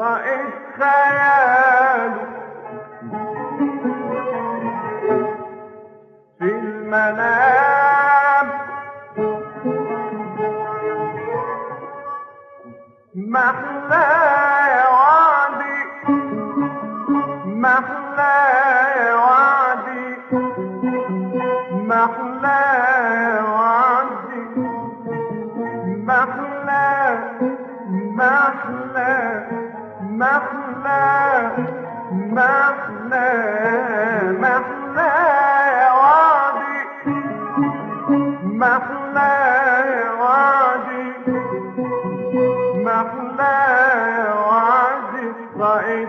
وإذ محلى محلى محلى يا وادي محلى يا وادي محلى يا وادي صعيد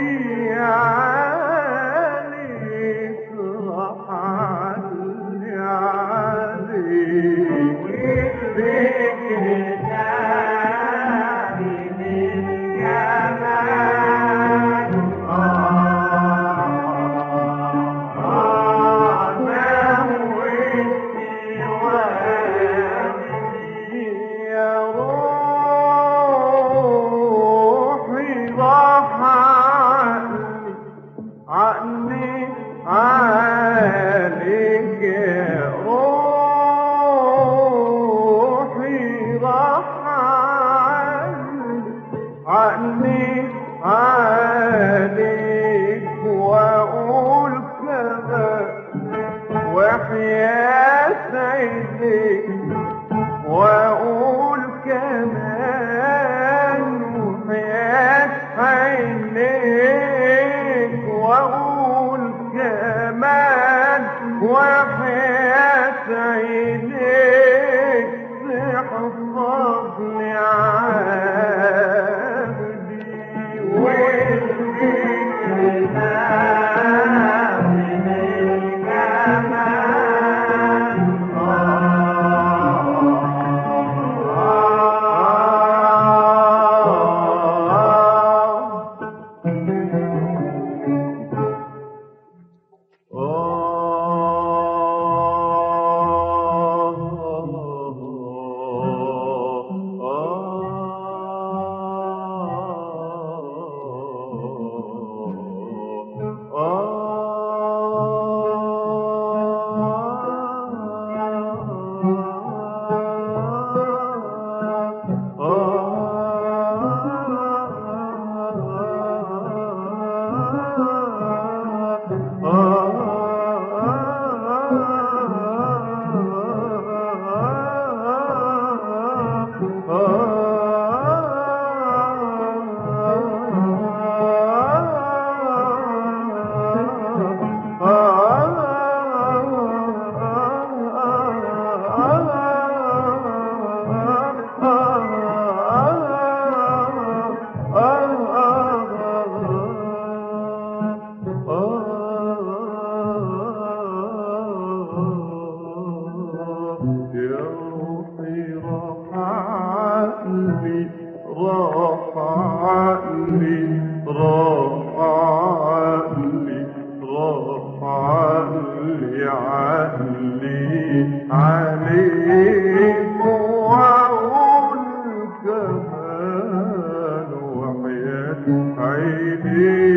رفعني رفعني رفعني عني. عليك وهو الكمال وحياة عيني.